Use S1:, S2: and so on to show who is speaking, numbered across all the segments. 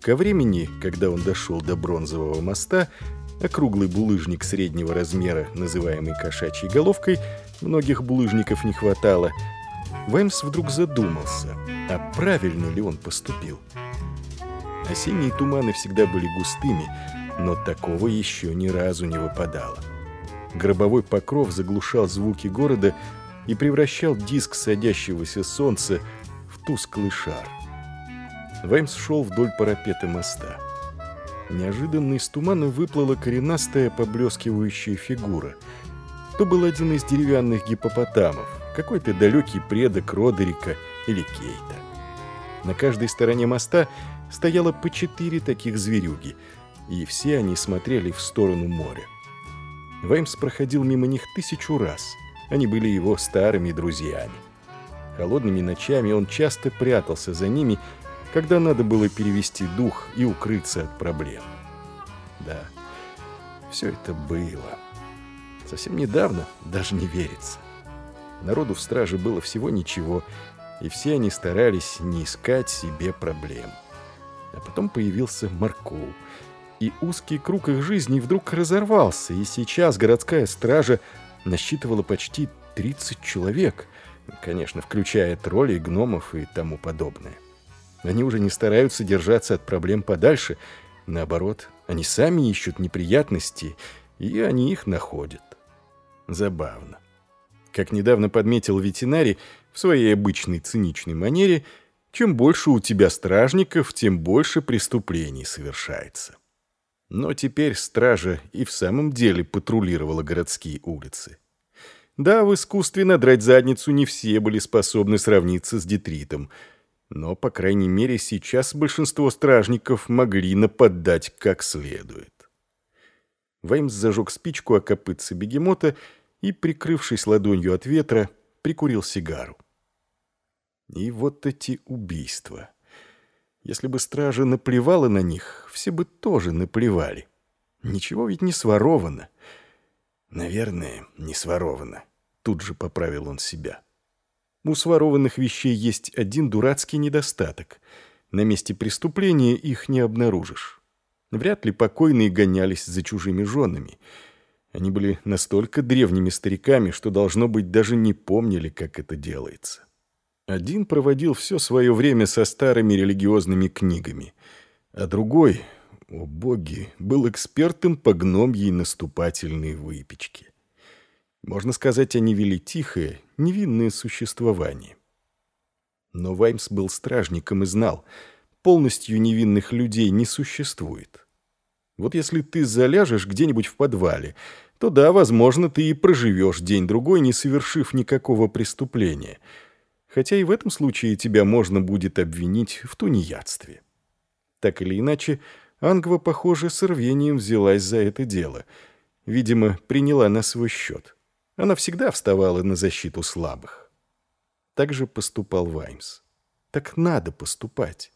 S1: Ко времени, когда он дошел до бронзового моста, округлый булыжник среднего размера, называемый кошачьей головкой, многих булыжников не хватало, Ваймс вдруг задумался, а правильно ли он поступил. Осенние туманы всегда были густыми, но такого еще ни разу не выпадало. Гробовой покров заглушал звуки города и превращал диск садящегося солнца в тусклый шар. Ваймс шел вдоль парапета моста. Неожиданно из тумана выплыла коренастая поблескивающая фигура. То был один из деревянных гипопотамов, какой-то далекий предок Родерика или Кейта. На каждой стороне моста стояло по четыре таких зверюги, и все они смотрели в сторону моря. Ваймс проходил мимо них тысячу раз. Они были его старыми друзьями. Холодными ночами он часто прятался за ними, когда надо было перевести дух и укрыться от проблем. Да, все это было. Совсем недавно даже не верится. Народу в страже было всего ничего, и все они старались не искать себе проблем. А потом появился Маркул, и узкий круг их жизни вдруг разорвался, и сейчас городская стража насчитывала почти 30 человек, конечно, включая троллей, гномов и тому подобное. Они уже не стараются держаться от проблем подальше. Наоборот, они сами ищут неприятности, и они их находят. Забавно. Как недавно подметил ветеринарий в своей обычной циничной манере, чем больше у тебя стражников, тем больше преступлений совершается. Но теперь стража и в самом деле патрулировала городские улицы. Да, в искусстве надрать задницу не все были способны сравниться с детритом – но, по крайней мере, сейчас большинство стражников могли нападать как следует. Ваймс зажег спичку о копытце бегемота и, прикрывшись ладонью от ветра, прикурил сигару. И вот эти убийства. Если бы стража наплевала на них, все бы тоже наплевали. Ничего ведь не своровано. Наверное, не своровано. Тут же поправил он себя. У сворованных вещей есть один дурацкий недостаток. На месте преступления их не обнаружишь. Вряд ли покойные гонялись за чужими женами. Они были настолько древними стариками, что, должно быть, даже не помнили, как это делается. Один проводил все свое время со старыми религиозными книгами, а другой, о боги, был экспертом по гномьей наступательной выпечке. Можно сказать, они вели тихое, невинное существование. Но Ваймс был стражником и знал, полностью невинных людей не существует. Вот если ты заляжешь где-нибудь в подвале, то да, возможно, ты и проживешь день-другой, не совершив никакого преступления. Хотя и в этом случае тебя можно будет обвинить в тунеядстве. Так или иначе, Ангва, похоже, с рвением взялась за это дело. Видимо, приняла на свой счет. Она всегда вставала на защиту слабых. Так же поступал Ваймс. Так надо поступать.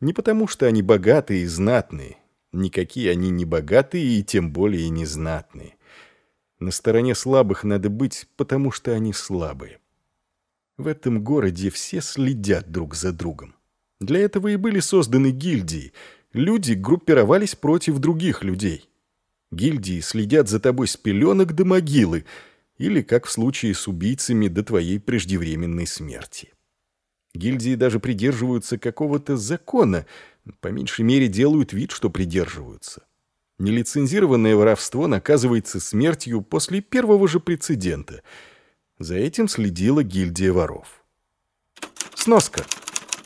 S1: Не потому, что они богатые и знатные. Никакие они не богатые и тем более не знатные. На стороне слабых надо быть, потому что они слабые. В этом городе все следят друг за другом. Для этого и были созданы гильдии. Люди группировались против других людей. Гильдии следят за тобой с пеленок до могилы — или, как в случае с убийцами, до твоей преждевременной смерти. Гильдии даже придерживаются какого-то закона, по меньшей мере делают вид, что придерживаются. Нелицензированное воровство наказывается смертью после первого же прецедента. За этим следила гильдия воров. Сноска.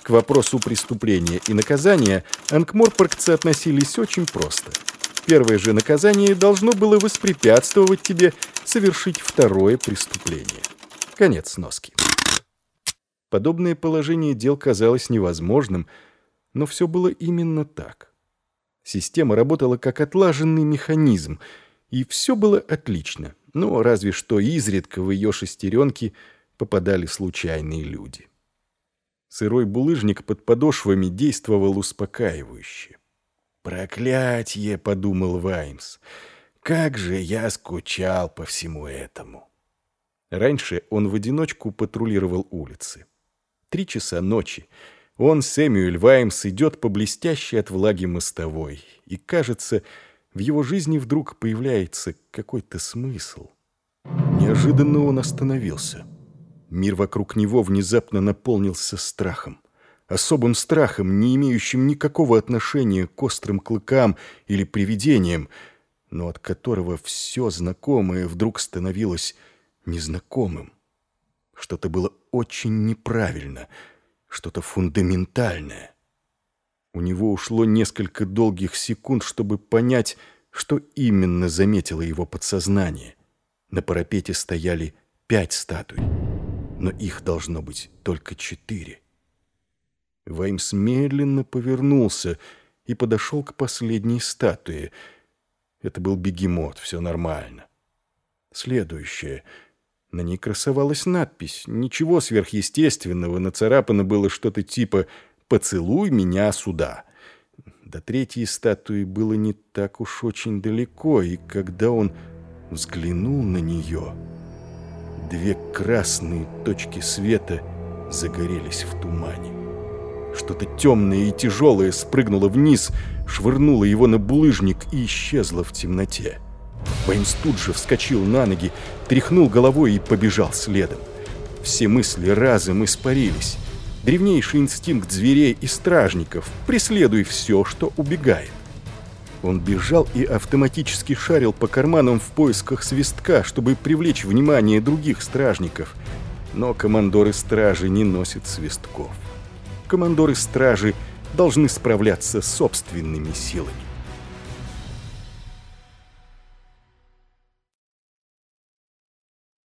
S1: К вопросу преступления и наказания анкморпоргцы относились очень просто – Первое же наказание должно было воспрепятствовать тебе совершить второе преступление. Конец сноски. Подобное положение дел казалось невозможным, но все было именно так. Система работала как отлаженный механизм, и все было отлично, но разве что изредка в ее шестеренки попадали случайные люди. Сырой булыжник под подошвами действовал успокаивающе. «Проклятье!» — подумал Ваймс. «Как же я скучал по всему этому!» Раньше он в одиночку патрулировал улицы. Три часа ночи. Он, Сэмюэль Ваймс, идет по блестящей от влаги мостовой, и, кажется, в его жизни вдруг появляется какой-то смысл. Неожиданно он остановился. Мир вокруг него внезапно наполнился страхом. Особым страхом, не имеющим никакого отношения к острым клыкам или привидениям, но от которого все знакомое вдруг становилось незнакомым. Что-то было очень неправильно — что-то фундаментальное. У него ушло несколько долгих секунд, чтобы понять, что именно заметило его подсознание. На парапете стояли пять статуй, но их должно быть только четыре. Ваймс медленно повернулся и подошел к последней статуе. Это был бегемот, все нормально. Следующее — на ней красовалась надпись. Ничего сверхъестественного, нацарапано было что-то типа «Поцелуй меня сюда». До третьей статуи было не так уж очень далеко, и когда он взглянул на нее, две красные точки света загорелись в тумане. Что-то темное и тяжелое спрыгнуло вниз, швырнуло его на булыжник и исчезло в темноте. Бэймс тут же вскочил на ноги, тряхнул головой и побежал следом. Все мысли разом испарились. Древнейший инстинкт зверей и стражников «преследуй все, что убегает». Он бежал и автоматически шарил по карманам в поисках свистка, чтобы привлечь внимание других стражников. Но командоры стражи не носят свистков. Командоры стражи должны справляться собственными силами.